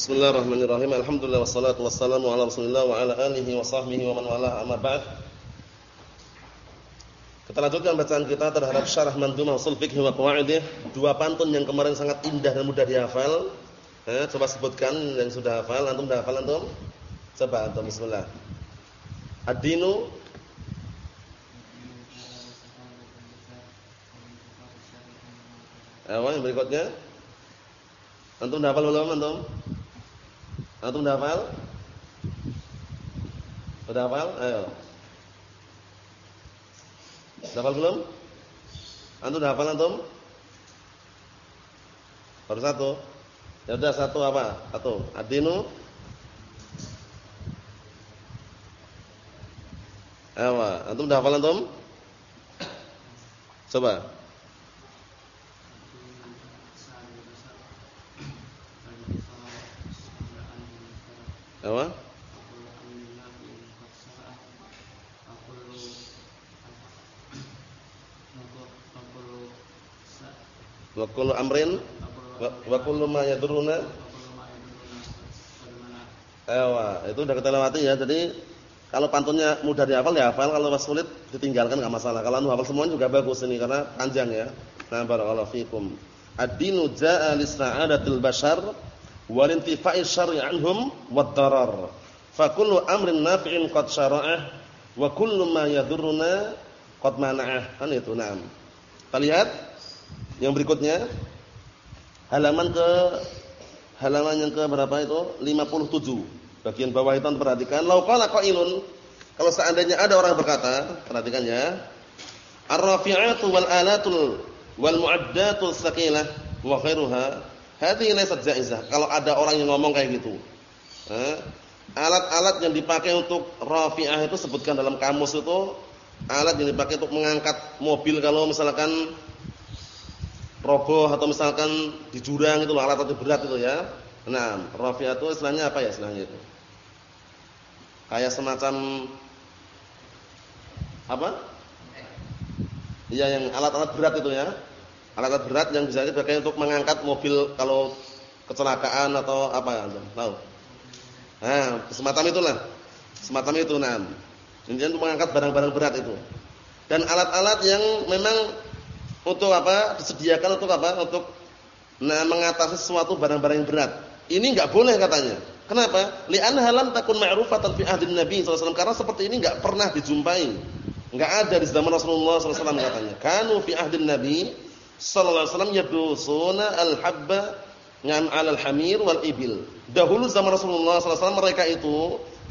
Bismillahirrahmanirrahim. Alhamdulillah wassalatu wassalamu ala Rasulillah wa ala alihi wa sahbihi wa man wala amma ba'd. Kita lanjutkan bacaan kita terhadap syarah Mandhumah Ushul Fiqh wa Qawaidih. Dua pantun yang kemarin sangat indah dan mudah dihafal. Eh, coba sebutkan yang sudah hafal. Antum sudah hafal antum? Coba antum bismillah. Ad-dinu yang berikutnya. Antum sudah hafal belum antum? Antum sudah hafal? Sudah hafal? Ayo. Sudah hafal belum? Antum sudah hafal antum? Baru satu. Ya udah satu apa? Satu. Adinu. Ayo, antum sudah hafal antum? Coba. Apa? Wa kullu amrin wa kullu ma yaduruna Ewa, itu udah kita lewati ya. Jadi kalau pantunnya mudah dihafal ya hafal, kalau sulit ditinggalkan enggak masalah. Kalau anu hafal semuanya juga bagus ini karena panjang ya. Nah, barakallahu fikum. Ad-dinu jaa'a bashar wal intifa'i syar'i anhum wad darar. Fa kullu amrin nafi'in qad syara'ah wa kullu ma yadurruna qad mana'ah. Kan itu, na'am. Kita lihat yang berikutnya halaman ke halaman yang ke berapa itu? 57. Bagian bawah itu perhatikan, law qala qailun kalau seandainya ada orang berkata, perhatikan ya. Ar-rafi'atu wal alatul wal mu'addatul saqilah wa khairuha Hadhihi laysat jaizah. Kalau ada orang yang ngomong kayak gitu. Alat-alat yang dipakai untuk rafi'ah itu sebutkan dalam kamus itu alat yang dipakai untuk mengangkat mobil kalau misalkan roboh atau misalkan di jurang itu loh alat-alat berat itu ya. Nah, rafi'ah itu istilahnya apa ya istilahnya itu? Kayak semacam apa? Iya yang alat-alat berat itu ya alat-alat berat yang bisa dipakai untuk mengangkat mobil kalau kecelakaan atau apa ya, tahu? Nah, semacam itulah. Semacam itu nah. Intinya untuk mengangkat barang-barang berat itu. Dan alat-alat yang memang untuk apa? disediakan untuk apa? Untuk nah mengatasi sesuatu barang-barang yang berat. Ini enggak boleh katanya. Kenapa? Li'anna lam takun ma'rufatan fi ahdin Nabi sallallahu karena seperti ini enggak pernah dijumpai. Enggak ada di zaman Rasulullah sallallahu katanya. Kanu fi ahdin Nabi sallallahu alaihi wasallam yadusuna al-habba ngam 'alal hamir wal ibil. Dahulu zaman Rasulullah sallallahu alaihi wasallam mereka itu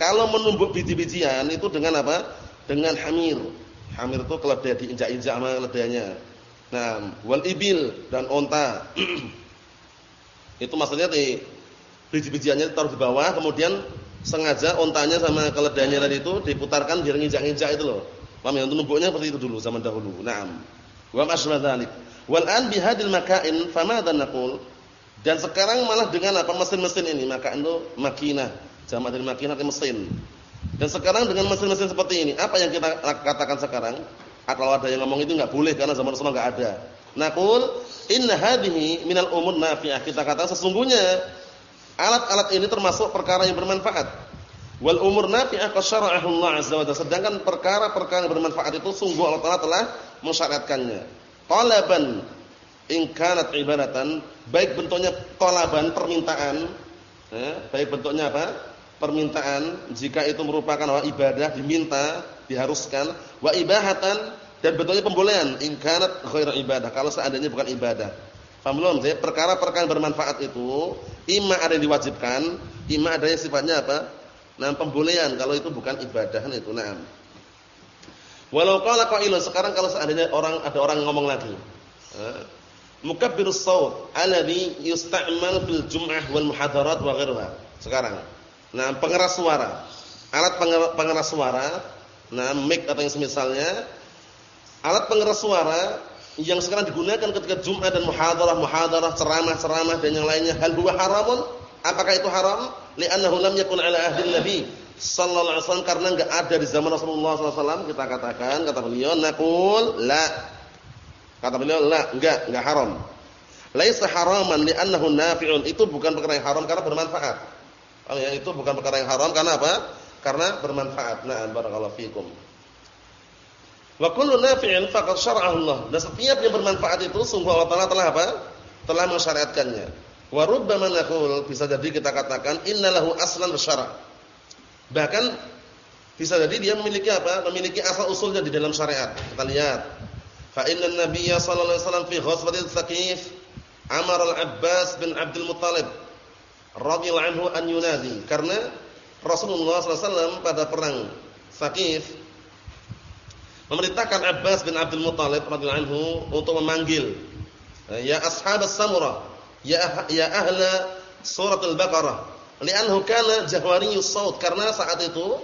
kalau menumbuk biji-bijian itu dengan apa? Dengan hamir. Hamir itu keledai diinjak-injak sama keledainya. Nah, wal ibil dan onta. itu maksudnya di biji-bijiannya taruh di bawah kemudian sengaja ontanya sama keledainya tadi itu diputarkan biar nginjak-nginjak itu loh. Paham ya? Numbuknya seperti itu dulu zaman dahulu. Naam. Wa masma dzalik. Wal an bihadil makain famadha naqul? Dan sekarang malah dengan apa mesin-mesin ini, maka itu makinah. Jamak dari makinah itu mesin. Dan sekarang dengan mesin-mesin seperti ini, apa yang kita katakan sekarang? Ah, kalau ada yang ngomong itu enggak boleh karena zaman Rasulullah enggak ada. Naqul inna hadhihi minal umur nafi'ah. Kita katakan sesungguhnya alat-alat ini termasuk perkara yang bermanfaat. Wal umur nafi'ah qasyara'ahu Allah azza wa jalla. Sedangkan perkara-perkara yang bermanfaat itu sungguh Allah Taala telah mensyariatkannya talaban in kanat ibadatan baik bentuknya talaban permintaan ya, baik bentuknya apa? Permintaan jika itu merupakan ibadah diminta diharuskan wa ibahatan dan bentuknya pembolehan in kanat ibadah kalau seandainya bukan ibadah. Paham belum? Perkara-perkara bermanfaat itu ima ada yang diwajibkan ima ada yang sifatnya apa nah pembolehan kalau itu bukan ibadah itu nah Walau qala qailun sekarang kalau seandainya orang ada orang ngomong lagi. Mukabbirus shaut alladhi yusta'mal fil jum'ah wal muhadarat wa ghairuha. Sekarang. Nah, pengeras suara. Alat pengeras suara, nah mic atau yang semisalnya alat pengeras suara yang sekarang digunakan ketika Jumat dan muhadarah, muhadarah, ceramah-ceramah dan yang lainnya hal huwa haramun? Apakah itu haram? Li'annahu lam yakun ala ahli nabi sallallahu alaihi wasallam karena enggak ada di zaman Rasulullah sallallahu alaihi wasallam kita katakan kata beliau naqul la kata beliau la enggak enggak haram Laisa haraman li'annahu nafi'un. Itu bukan perkara yang haram karena bermanfaat. Oh ya, itu bukan perkara yang haram karena apa? Karena bermanfaat. Nah, barakallahu fikum. Wa kullu nafi'in faqad syara'ahu Allah. Dan setiap yang bermanfaat itu sungguh Allah Taala telah apa? Telah mensyariatkannya. Wa rubbama naqul bisa jadi kita katakan innalahu aslan syara'. Bahkan bisa jadi dia memiliki apa? Memiliki asal usulnya di dalam syariat. Kita lihat. Fa inna nabiyya sallallahu alaihi wasallam fi ghazwatil Tsaqif amara al-Abbas bin Abdul Muttalib radhiyallahu anhu an yunadi. Karena Rasulullah sallallahu alaihi wasallam pada perang Tsaqif memerintahkan Abbas bin Abdul Muttalib radhiyallahu anhu untuk memanggil ya ashab as-samurah ya ya ahla surat al-baqarah li'annahu kana jahwariyus saut karena saat itu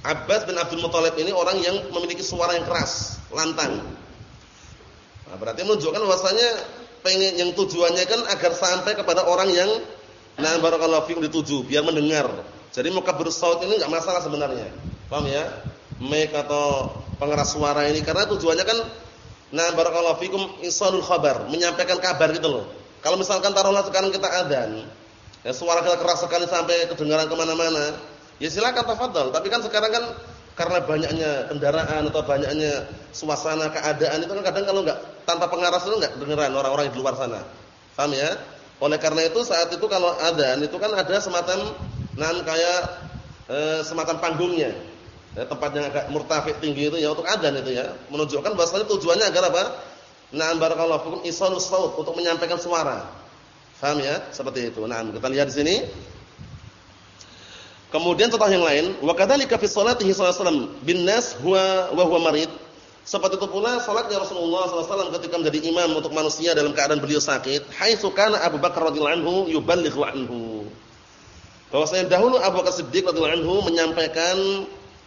Abbas bin Abdul Muttalib ini orang yang memiliki suara yang keras, lantang. Nah, berarti menunjukkan bahwasanya pengen yang tujuannya kan agar sampai kepada orang yang nah barakallahu fiikum dituju, biar mendengar. Jadi mukabbir saut ini enggak masalah sebenarnya. Paham ya? Mic atau pengeras suara ini karena tujuannya kan nah barakallahu fikum isalul khabar, menyampaikan kabar gitu loh. Kalau misalkan taruhlah sekarang kita adzan, ya suara kita keras sekali sampai kedengaran ke mana mana ya silakan tafadhol. Tapi kan sekarang kan karena banyaknya kendaraan atau banyaknya suasana keadaan itu kan kadang kalau enggak tanpa pengaras itu enggak dengeran orang-orang di luar sana. Paham ya? Oleh karena itu saat itu kalau adzan itu kan ada semacam nan kayak e, semacam panggungnya ya, tempat yang agak murtafiq tinggi itu ya untuk adzan itu ya menunjukkan bahwasanya tujuannya agar apa na'am barakallahu fikum. Isalus saut untuk menyampaikan suara. Paham ya? Seperti itu. Nah kita lihat di sini. Kemudian contoh yang lain. Wa kadzalika fi sholatihi sallallahu bin nas huwa wa huwa marid. Seperti itu pula salatnya Rasulullah SAW ketika menjadi imam untuk manusia dalam keadaan beliau sakit. Haitsu kana Abu Bakar radhiyallahu anhu yuballighu anhu. Bahwasanya dahulu Abu Bakar Siddiq radhiyallahu anhu menyampaikan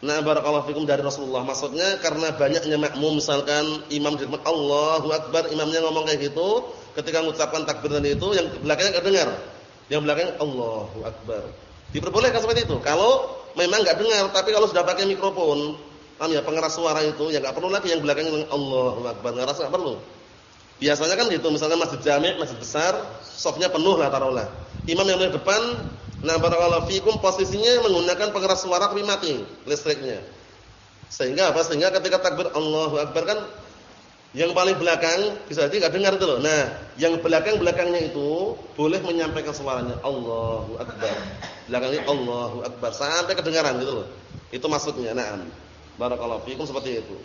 Nah barakallahu fikum dari Rasulullah. Maksudnya karena banyaknya makmum misalkan imam di depan Allahu Akbar, imamnya ngomong kayak gitu, ketika mengucapkan takbir tadi itu yang belakangnya enggak dengar. Yang belakangnya Allahu Akbar. Diperbolehkan seperti itu. Kalau memang enggak dengar, tapi kalau sudah pakai mikrofon, paham ya pengeras suara itu ya enggak perlu lagi yang belakangnya Allahu Akbar, enggak perlu. Biasanya kan gitu, misalnya masjid jami', masjid besar, sofnya penuh lah taruhlah. Imam yang di depan Nah, barakallahu fikum posisinya menggunakan pengeras suara tapi mati listriknya. Sehingga apa? Sehingga ketika takbir Allahu Akbar kan yang paling belakang bisa jadi dengar itu loh. Nah, yang belakang-belakangnya itu boleh menyampaikan suaranya Allahu Akbar. Belakangnya Allahu Akbar sampai kedengaran gitu loh. Itu maksudnya. Naam. Barakallahu fikum seperti itu.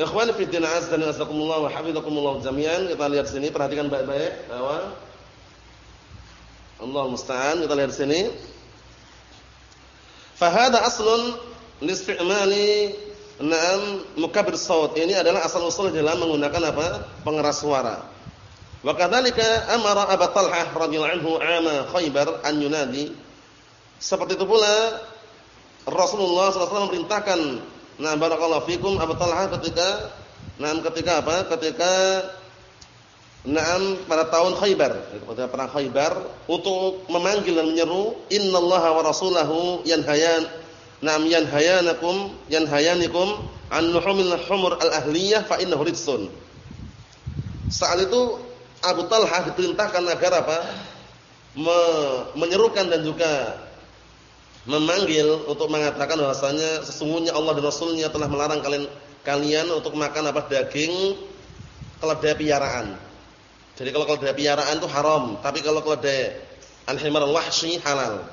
Ikhwani fi din azza wa jalla wa hafizakumullah jami'an. Kita lihat sini perhatikan baik-baik bahwa Allah musta'an kita lihat sini. Fahada aslun listi'mali na'am mukabbir saut. Ini adalah asal usul dalam menggunakan apa? pengeras suara. Wa kadzalika amara Abu Talhah radhiyallahu anhu 'ama Khaybar an yunadi. Seperti itu pula Rasulullah SAW memerintahkan Nah barakallahu fikum Abu Talhah ketika nah ketika apa? Ketika Naam pada tahun Khaybar, pada perang Khaybar untuk memanggil dan menyeru innallaha wa rasulahu yanhayan naam yanhayanakum yanhayanikum an luhumil humur al-ahliyah fa innahu ridsun. Saat itu Abu Talha diperintahkan agar apa? Me menyerukan dan juga memanggil untuk mengatakan bahwasanya sesungguhnya Allah dan Rasulnya telah melarang kalian kalian untuk makan apa daging keledai piaraan jadi kalau keledai piaraan itu haram, tapi kalau keledai al-himar al-wahshi halal.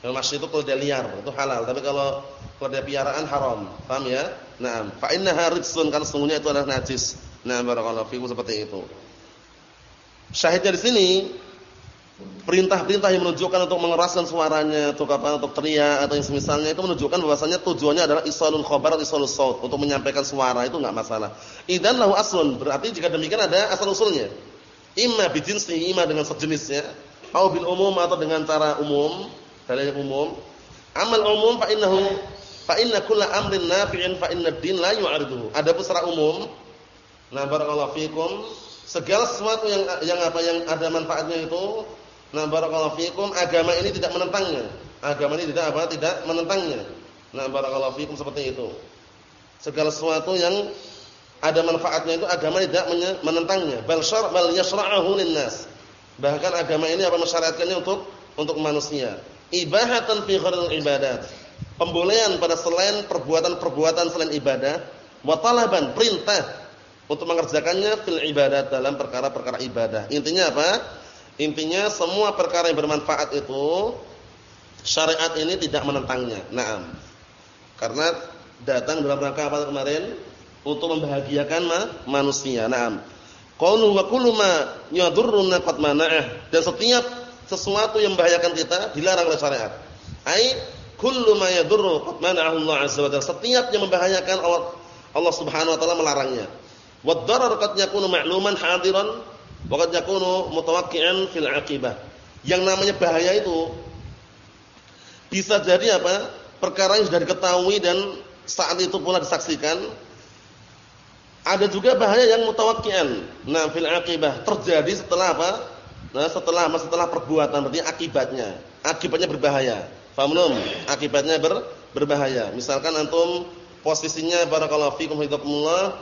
Yang wahshi itu keledai liar, itu halal. Tapi kalau keledai piaraan haram. Paham ya? Naam. Fa innaha rijsun kan sungguhnya itu adalah najis. Nah, barakallahu fikum seperti itu. Syahidnya di sini perintah-perintah yang menunjukkan untuk mengeraskan suaranya, untuk apa? Untuk teriak atau yang semisalnya itu menunjukkan bahwasanya tujuannya adalah isalul khabar atau isalul saut, untuk menyampaikan suara itu enggak masalah. Idan lahu aslun, berarti jika demikian ada asal usulnya. Imma bijinsi, imma dengan sejenisnya, atau bil umum atau dengan cara umum, dalil umum. Amal umum fa innahu fa inna kulla amrin nafi'in fa inna din la yu'ariduhu. Adapun secara umum, nah barakallahu fikum, segala sesuatu yang yang apa yang ada manfaatnya itu, nah barakallahu fikum, agama ini tidak menentangnya. Agama ini tidak apa? Tidak menentangnya. Nah barakallahu fikum seperti itu. Segala sesuatu yang ada manfaatnya itu agama tidak menentangnya. Bal syar' bal yasra'uhu linnas. Bahkan agama ini apa mensyariatkannya untuk untuk manusia. Ibahatan fi ghairil ibadat. Pembolehan pada selain perbuatan-perbuatan selain ibadah, wa talaban perintah untuk mengerjakannya fil ibadat dalam perkara-perkara ibadah. Intinya apa? Intinya semua perkara yang bermanfaat itu syariat ini tidak menentangnya. Naam. Karena datang dalam rangka apa kemarin? Untuk membahagiakan ma manusia. Naam. Qaulu wa kullu ma yadurruna qad mana'ah. Dan setiap sesuatu yang membahayakan kita dilarang oleh syariat. Ai kullu ma yadurru qad mana'ahu Allah azza wa jalla. Setiap yang membahayakan Allah Allah Subhanahu wa taala melarangnya. Wad darar qad yakunu ma'luman hadiran wa qad yakunu mutawaqqi'an fil 'aqibah. Yang namanya bahaya itu bisa jadi apa? Perkara yang sudah diketahui dan saat itu pula disaksikan. Ada juga bahaya yang mutawakkian. Nah, fil aqibah terjadi setelah apa? Nah, setelah setelah perbuatan berarti akibatnya. Akibatnya berbahaya. Belum? Akibatnya ber, berbahaya. Misalkan antum posisinya barakallahu fikum hidakumullah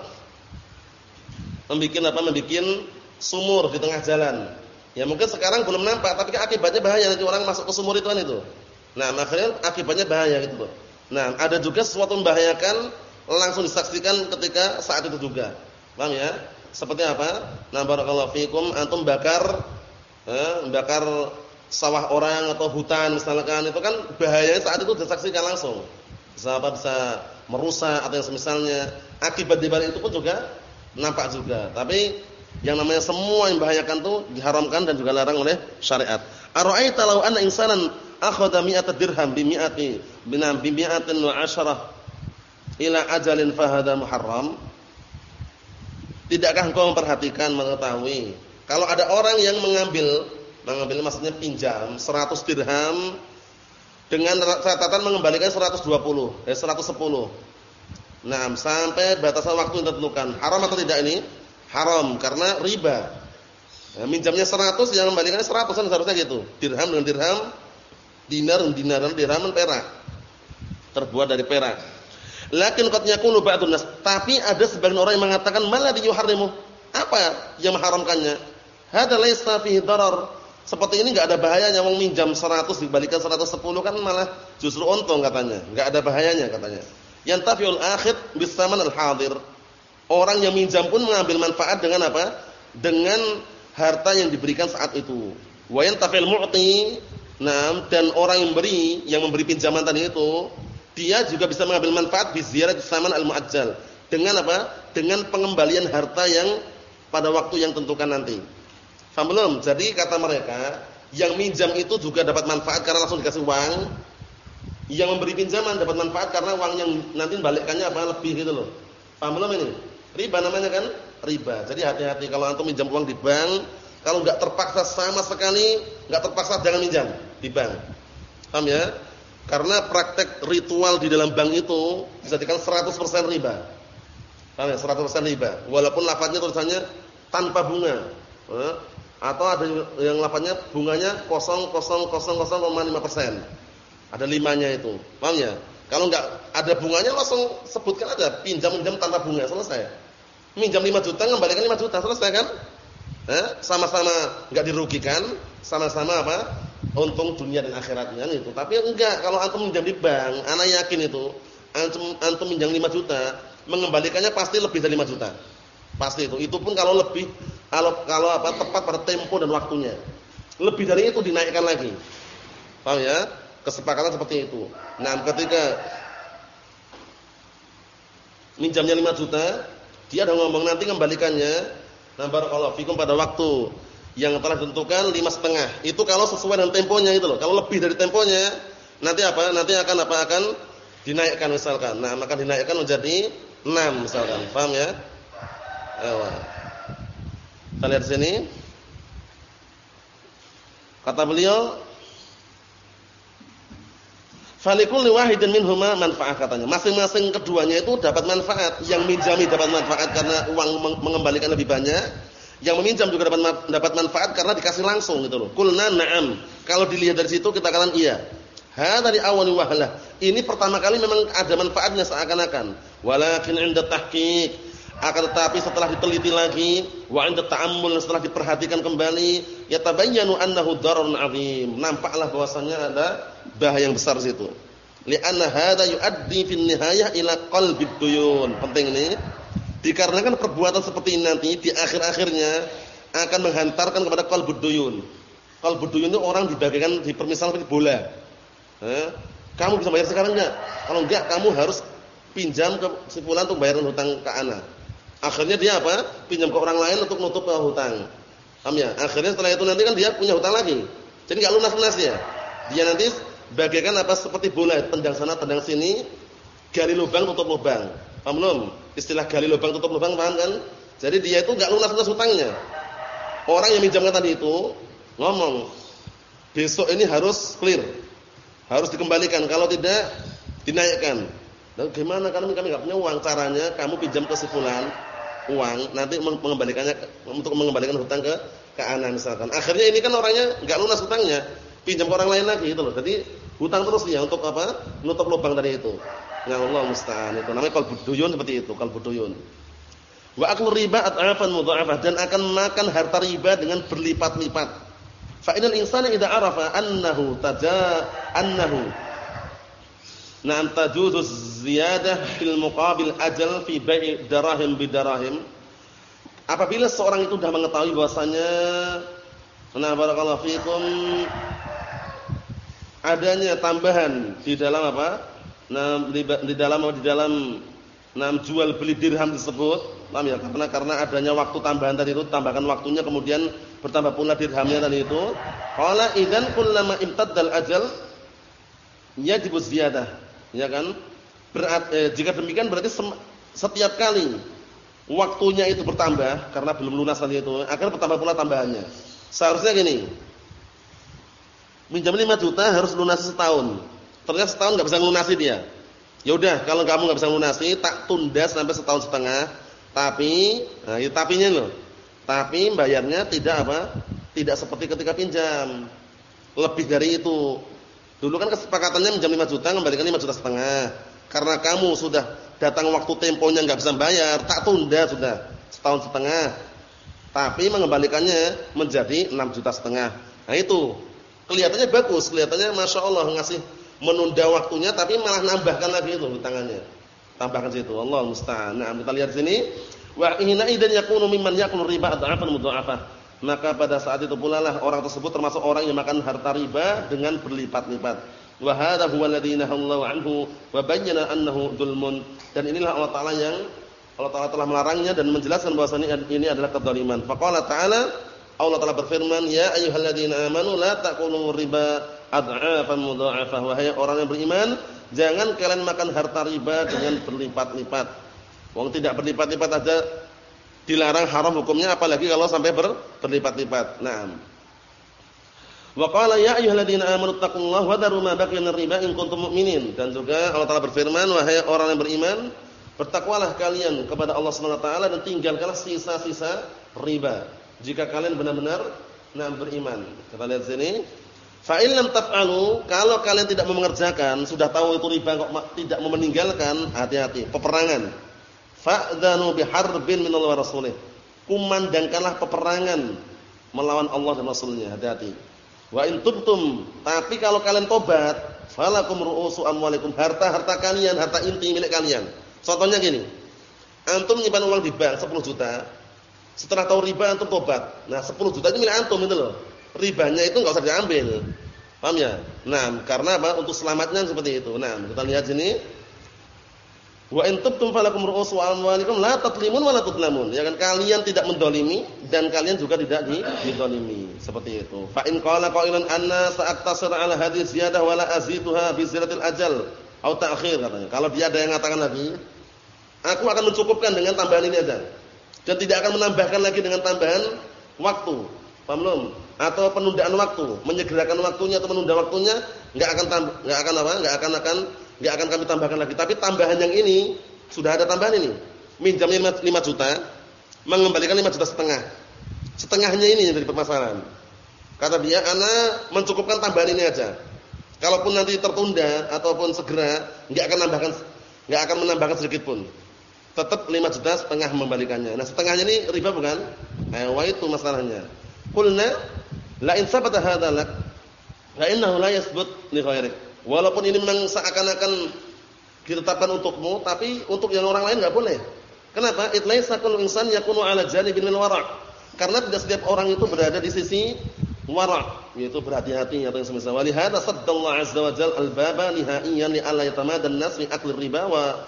membikin apa? Membikin sumur di tengah jalan. Ya mungkin sekarang belum nampak, tapi akibatnya bahaya nanti orang masuk ke sumur itu kan itu. Nah, akhirnya akibatnya bahaya gitu. Nah, ada juga sesuatu membahayakan langsung disaksikan ketika saat itu juga. Paham ya? Seperti apa? Nah, barakallahu fikum antum bakar eh, bakar sawah orang atau hutan misalkan itu kan bahayanya saat itu disaksikan langsung. Bisa apa bisa merusak atau yang semisalnya. Akibat di balik itu pun juga nampak juga. Tapi yang namanya semua yang membahayakan itu diharamkan dan juga larang oleh syariat. Ara'aita law anna insanan akhadha mi'ata dirham bi mi'ati binam bi mi'atin wa asharah ila ajalin fahada muharram Tidakkah engkau memperhatikan mengetahui kalau ada orang yang mengambil mengambil maksudnya pinjam 100 dirham dengan catatan mengembalikan 120 eh 110 Nah, sampai batasan waktu yang ditentukan. Haram atau tidak ini? Haram karena riba. Nah, minjamnya 100 yang kembalikannya 100 kan seharusnya gitu. Dirham dengan dirham dinar dinaran dirham perak. Terbuat dari perak. Lakin qad yakunu ba'dun nas, tapi ada sebagian orang yang mengatakan maladhi yuharrimu. Apa yang mengharamkannya? Hadza laysa fihi darar. Seperti ini enggak ada bahayanya wong minjam 100 dibalikan 110 kan malah justru untung katanya. Enggak ada bahayanya katanya. Yantafiul akhid bisaman al-hadir. Orang yang minjam pun mengambil manfaat dengan apa? Dengan harta yang diberikan saat itu. Wa yantafil mu'ti Nah, dan orang yang memberi, yang memberi pinjaman tadi itu, dia juga bisa mengambil manfaat di ziyarat saman al-muajjal. Dengan apa? Dengan pengembalian harta yang pada waktu yang tentukan nanti. Faham belum? Jadi kata mereka, yang minjam itu juga dapat manfaat karena langsung dikasih uang. Yang memberi pinjaman dapat manfaat karena uang yang nanti balikkannya apa lebih gitu loh. Faham belum ini? Riba namanya kan? Riba. Jadi hati-hati kalau antum minjam uang di bank, kalau nggak terpaksa sama sekali, nggak terpaksa jangan minjam di bank. Paham ya? Karena praktek ritual di dalam bank itu bisa dikatakan 100% riba. Paham ya? 100% riba. Walaupun lafadznya tulisannya tanpa bunga. Eh? Atau ada yang lafadznya bunganya 0,000,5%. Ada limanya itu. Paham ya? Kalau nggak ada bunganya langsung sebutkan aja pinjam-pinjam tanpa bunga selesai. Minjam 5 juta ngembalikan 5 juta selesai kan? Eh, sama-sama enggak dirugikan, sama-sama apa? Untung dunia dan akhiratnya itu. Tapi enggak kalau antum minjam di bank, anak yakin itu antum antum minjam 5 juta, mengembalikannya pasti lebih dari 5 juta. Pasti itu. Itu pun kalau lebih kalau kalau apa tepat pada tempo dan waktunya. Lebih dari itu dinaikkan lagi. Paham ya? Kesepakatan seperti itu. Nah, ketika minjamnya 5 juta, dia udah ngomong nanti kembalikannya Nah barakallahu fikum pada waktu yang telah ditentukan lima setengah. Itu kalau sesuai dengan temponya itu loh. Kalau lebih dari temponya, nanti apa? Nanti akan apa? Akan dinaikkan misalkan. Nah, maka dinaikkan menjadi enam misalkan. Paham ya? Ewa. Kita lihat sini. Kata beliau, Falikul wahidin minhuma manfaat katanya. Masing-masing keduanya itu dapat manfaat. Yang minjami dapat manfaat karena uang mengembalikan lebih banyak. Yang meminjam juga dapat dapat manfaat karena dikasih langsung gitu loh. Kulna na'am. Kalau dilihat dari situ kita katakan iya. Ha dari awal wahlah. Ini pertama kali memang ada manfaatnya seakan-akan. Walakin 'inda tahqiq Akan tetapi setelah diteliti lagi, wa 'inda ta'ammul setelah diperhatikan kembali, yatabayyanu annahu dararun 'azim. Nampaklah bahwasanya ada bahaya yang besar situ. Li'anna hadza yuaddi fil nihayah ila qalbid duyun. Penting ini. Dikarenakan perbuatan seperti ini nanti di akhir-akhirnya akan menghantarkan kepada qalbud duyun. Qalbud duyun itu orang dibagikan di permisal seperti bola. Eh? Kamu bisa bayar sekarang enggak? Kalau enggak, kamu harus pinjam ke si untuk bayaran hutang ke ana. Akhirnya dia apa? Pinjam ke orang lain untuk nutup hutang. Paham ya? Akhirnya setelah itu nanti kan dia punya hutang lagi. Jadi enggak lunas-lunas ya. Dia nanti bagaikan apa seperti bola, tendang sana, tendang sini, gali lubang tutup lubang. Paham belum? Istilah gali lubang tutup lubang paham kan? Jadi dia itu enggak lunas-lunas hutangnya. Orang yang minjamkan tadi itu ngomong, besok ini harus clear. Harus dikembalikan. Kalau tidak dinaikkan. Dan gimana kami kami enggak punya uang caranya kamu pinjam ke uang nanti mengembalikannya untuk mengembalikan hutang ke ke anak misalkan. Akhirnya ini kan orangnya enggak lunas hutangnya, pinjam ke orang lain lagi gitu loh. Jadi hutang terus dia untuk apa? Nutup lubang tadi itu. Ya Allah musta'an itu namanya qalbud duyun seperti itu, qalbud duyun. Wa aklu riba at'afan mudha'afah dan akan makan harta riba dengan berlipat-lipat. Fa inal insana idza arafa annahu taja annahu Na'am tajuzu ziyadah fil muqabil ajal fi bai' darahim bidarahim. Apabila seorang itu sudah mengetahui bahwasanya Nah barakallahu fikum adanya tambahan di dalam apa? Di, dalam di dalam nah jual beli dirham tersebut, paham ya? Karena karena adanya waktu tambahan tadi itu, tambahkan waktunya kemudian bertambah pula dirhamnya tadi itu. Qala idzan kullama imtaddal ajal yajibu ziyadah Ya kan? Berat, eh, jika demikian berarti setiap kali waktunya itu bertambah karena belum lunas tadi itu, akan bertambah pula tambahannya. Seharusnya gini. Minjam 5 juta harus lunasi setahun. Ternyata setahun nggak bisa lunasi dia. Ya udah, kalau kamu nggak bisa lunasi, tak tunda sampai setahun setengah. Tapi, nah itu tapinya loh. Tapi bayarnya tidak apa? Tidak seperti ketika pinjam. Lebih dari itu. Dulu kan kesepakatannya minjam 5 juta, kembalikan 5 juta setengah. Karena kamu sudah datang waktu temponya nggak bisa bayar, tak tunda sudah setahun setengah. Tapi mengembalikannya menjadi 6 juta setengah. Nah itu kelihatannya bagus, kelihatannya masya Allah ngasih menunda waktunya, tapi malah nambahkan lagi itu tangannya. Tambahkan situ. Allah musta'an. Nah, kita lihat sini. Wa inna idan yakunu mimman yakunu riba adhafan mudha'afah maka pada saat itu pula lah orang tersebut termasuk orang yang makan harta riba dengan berlipat-lipat. Wa hadha huwa alladhi nahallahu anhu wa bayyana annahu dzulmun. Dan inilah Allah Taala yang Allah Taala telah melarangnya dan menjelaskan bahwasanya ini adalah kedzaliman. Faqala ta'ala Allah Taala berfirman, "Ya ayyuhalladzina amanu la taqulu riba ad'afan mudha'afah." Wahai orang yang beriman, jangan kalian makan harta riba dengan berlipat-lipat. Wong tidak berlipat-lipat aja dilarang haram hukumnya apalagi kalau sampai ber, berlipat-lipat. Naam. Wa qala ya ayyuhalladzina amanu taqullaha wa dharu ma baqiya riba in kuntum mu'minin. Dan juga Allah Taala berfirman, wahai orang yang beriman, bertakwalah kalian kepada Allah Subhanahu wa taala dan tinggalkanlah sisa-sisa riba jika kalian benar-benar nah beriman. Kita lihat sini. Fa in lam taf'alu, kalau kalian tidak mengerjakan, sudah tahu itu riba kok tidak mau meninggalkan, hati-hati, peperangan fa'dhanu biharbin min Allah wa rasulih. Kumandangkanlah peperangan melawan Allah dan Rasulnya. Hati-hati. Wa in tubtum, tapi kalau kalian tobat, falakum ru'usu amwalikum, harta-harta kalian, harta inti milik kalian. Contohnya gini. Antum nyimpan uang di bank 10 juta. Setelah tahu riba antum tobat. Nah, 10 juta itu milik antum itu loh. Ribanya itu enggak usah diambil. Paham ya? Nah, karena apa? Untuk selamatnya seperti itu. Nah, kita lihat sini Wa in tubtum falakum ru'usu amwalikum la tatlimun wa la tutlamun. Ya kan kalian tidak mendolimi dan kalian juga tidak didolimi. Seperti itu. Fa in qala qailan anna sa'aktasir ala hadhihi ziyadah wa la azituha bi ziratil ajal atau ta'khir katanya. Kalau dia ada yang mengatakan lagi, aku akan mencukupkan dengan tambahan ini aja. Dan tidak akan menambahkan lagi dengan tambahan waktu. Paham belum? Atau penundaan waktu, menyegerakan waktunya atau menunda waktunya, enggak akan enggak akan apa? Enggak akan akan Enggak akan kami tambahkan lagi. Tapi tambahan yang ini sudah ada tambahan ini. Minjamnya 5 juta, mengembalikan 5 juta setengah. Setengahnya ini yang jadi permasalahan. Kata dia, ana mencukupkan tambahan ini aja. Kalaupun nanti tertunda ataupun segera, enggak akan nambahkan enggak akan menambahkan sedikit pun. Tetap 5 juta setengah membalikannya. Nah, setengahnya ini riba bukan? Wa itu masalahnya. Qulna la in sabata hadza lak la innahu la yasbut li ghairik. Walaupun ini memang seakan-akan ditetapkan untukmu, tapi untuk yang orang lain enggak boleh. Kenapa? Itlaisa kullu insan yakunu ala janibin min wara'. Karena tidak setiap orang itu berada di sisi wara', yaitu berhati-hati atau yang semisal. Walihada saddallahu azza wa jalla al-baba nihaiyan li alla yatamadan nas akli riba wa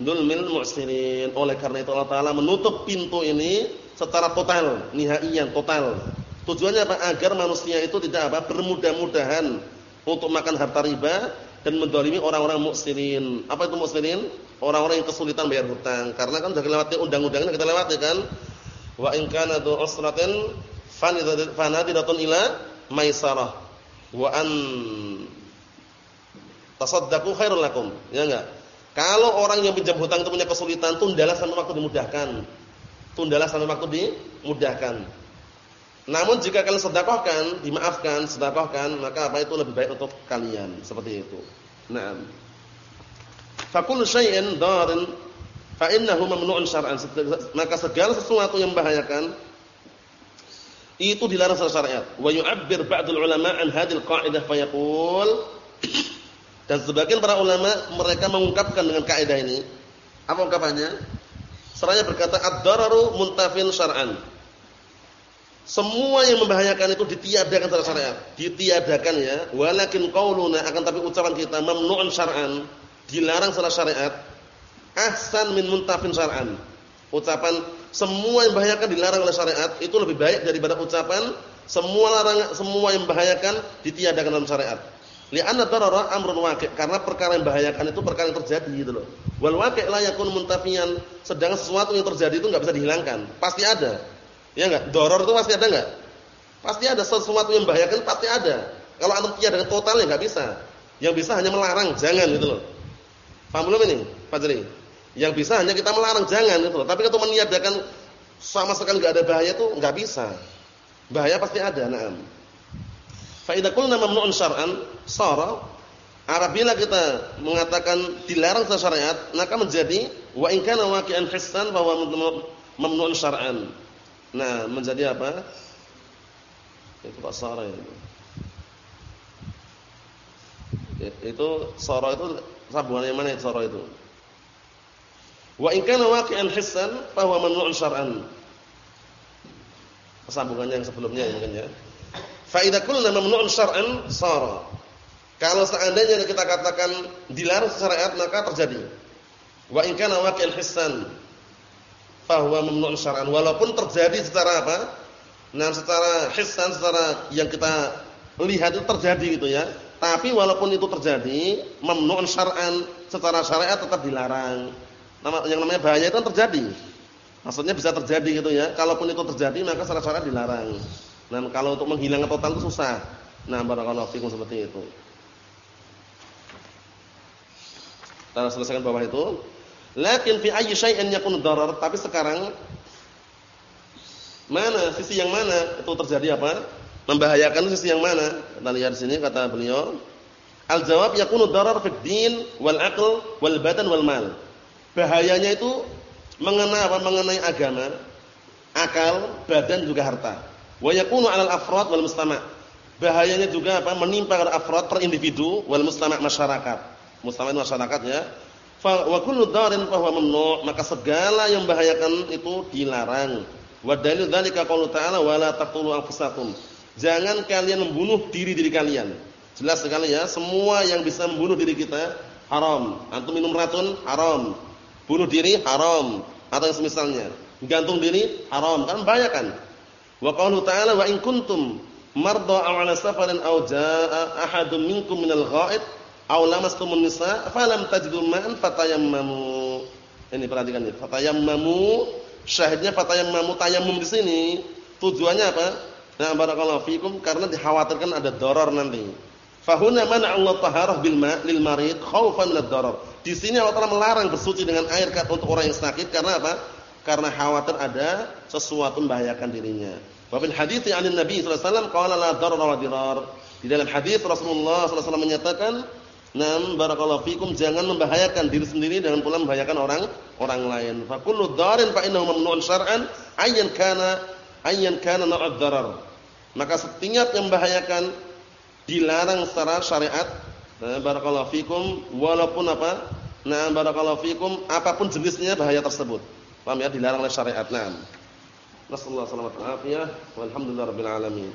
dzulmil mu'sirin. Oleh karena itu Allah Taala menutup pintu ini secara total, nihaiyan, total. Tujuannya apa? Agar manusia itu tidak apa? bermudah-mudahan untuk makan harta riba dan mendolimi orang-orang muksirin. Apa itu muksirin? Orang-orang yang kesulitan bayar hutang. Karena kan sudah lewati undang-undangnya kita lewati kan. Wa in kana dzu usratin fanadiratun ila maisarah. Wa an tasaddaqu khairul lakum. Ya enggak? Kalau orang yang pinjam hutang itu punya kesulitan, tundalah sampai waktu dimudahkan. Tundalah sampai waktu dimudahkan. Namun jika kalian sedekahkan, dimaafkan, sedekahkan, maka apa itu lebih baik untuk kalian, seperti itu. Naam. Fa kullu syai'in darin fa innahu mamnu'un syar'an. Maka segala sesuatu yang membahayakan itu dilarang secara syariat. Wa yu'abbir ba'dul ulama an hadhil qa'idah fa dan sebagian para ulama mereka mengungkapkan dengan kaidah ini. Apa ungkapannya? Seraya berkata ad-dararu muntafin syar'an. Semua yang membahayakan itu ditiadakan secara syariat. Ditiadakan ya. Walakin qauluna akan tapi ucapan kita mamnu'un syar'an, dilarang secara syariat. Ahsan min muntafin syar'an. Ucapan semua yang membahayakan dilarang oleh syariat itu lebih baik daripada ucapan semua larang semua yang membahayakan ditiadakan dalam syariat. Li'anna darara amrun waqi' karena perkara yang membahayakan itu perkara yang terjadi gitu loh. Wal waqi' la yakun muntafiyan, sedangkan sesuatu yang terjadi itu enggak bisa dihilangkan, pasti ada. Ya enggak? Doror itu pasti ada enggak? Pasti ada sesuatu yang membahayakan pasti ada. Kalau antum tiada total ya enggak bisa. Yang bisa hanya melarang, jangan gitu loh. Paham belum ini, Fajri? Yang bisa hanya kita melarang, jangan gitu loh. Tapi kalau meniadakan sama sekali enggak ada bahaya itu enggak bisa. Bahaya pasti ada, na'am. Fa idza qulna mamnu'un syar'an sara apabila kita mengatakan dilarang secara syariat maka menjadi wa in kana waqi'an hissan fa huwa mamnu'un syar'an. Nah, menjadi apa? Itu Pak Sara itu. Itu sara itu sambungan yang mana itu sara itu? Wa in kana waqi'an hissan fa huwa mamnu'un syar'an. Sambungannya yang sebelumnya ya mungkin ya. Fa idza mamnu'un syar'an sara. Kalau seandainya kita katakan dilarang syariat maka terjadi. Wa in kana waqi'an hissan fa huwa mamnu'un syar'an. Walaupun terjadi secara apa? Nah, secara hissan secara yang kita lihat itu terjadi gitu ya. Tapi walaupun itu terjadi, mamnu'un syar'an secara syariat tetap dilarang. Yang namanya bahaya itu kan terjadi. Maksudnya bisa terjadi gitu ya. Kalaupun itu terjadi maka secara syariat dilarang. Nah, kalau untuk menghilangkan total itu susah. Nah, barakallahu fikum seperti itu. Kita selesaikan bawah itu. Lakin fi ayyi syai'in yakun darar, tapi sekarang mana sisi yang mana itu terjadi apa? Membahayakan sisi yang mana? Kita lihat di sini kata beliau, al-jawab yakunu darar fid din wal aql wal badan wal mal. Bahayanya itu mengenai apa? Mengenai agama, akal, badan juga harta. Wa yakunu 'alal afrad wal mustama'. Bahayanya juga apa? Menimpa pada afrad per individu wal mustama' masyarakat. Mustama' masyarakat ya. Fa wa kullu darin fa huwa mamnu', maka segala yang membahayakan itu dilarang. Wa dalil dzalika qaulu ta'ala wa taqtulu anfusakum. Jangan kalian membunuh diri-diri kalian. Jelas sekali ya, semua yang bisa membunuh diri kita haram. Antum minum racun haram. Bunuh diri haram atau yang semisalnya. Gantung diri haram, kan bahaya kan? Wa qauluhu ta'ala wa in kuntum marda aw 'ala safarin aw jaa'a ahadun minkum minal gha'id aw lamastumun nisa falam tajidu ma'an fatayammamu. Ini perhatikan ini, fatayammamu syahidnya fatayammamu tayammum di sini tujuannya apa? Nah, barakallahu fikum karena dikhawatirkan ada darar nanti. Fahuna mana Allah taharah bil ma' lil marid khaufan min ad-darar. Di sini Allah Taala melarang bersuci dengan air untuk orang yang sakit karena apa? Karena khawatir ada sesuatu membahayakan dirinya. Wa bil hadithi 'an Nabi sallallahu alaihi wasallam qala la darar wa dirar. Di dalam hadis Rasulullah sallallahu alaihi wasallam menyatakan Nam barakallahu fikum jangan membahayakan diri sendiri dan pula membahayakan orang orang lain. Fa kullu dharin fa innahu mamnu'un syar'an ayyan kana ayyan kana na'ad dharar. Maka setiap yang membahayakan dilarang secara syariat. Nah, barakallahu fikum walaupun apa? Nah, barakallahu fikum apa pun jenisnya bahaya tersebut. Paham ya? Dilarang oleh syariat. Naam. Nasallahu alaihi wasallam. Walhamdulillahirabbil alamin.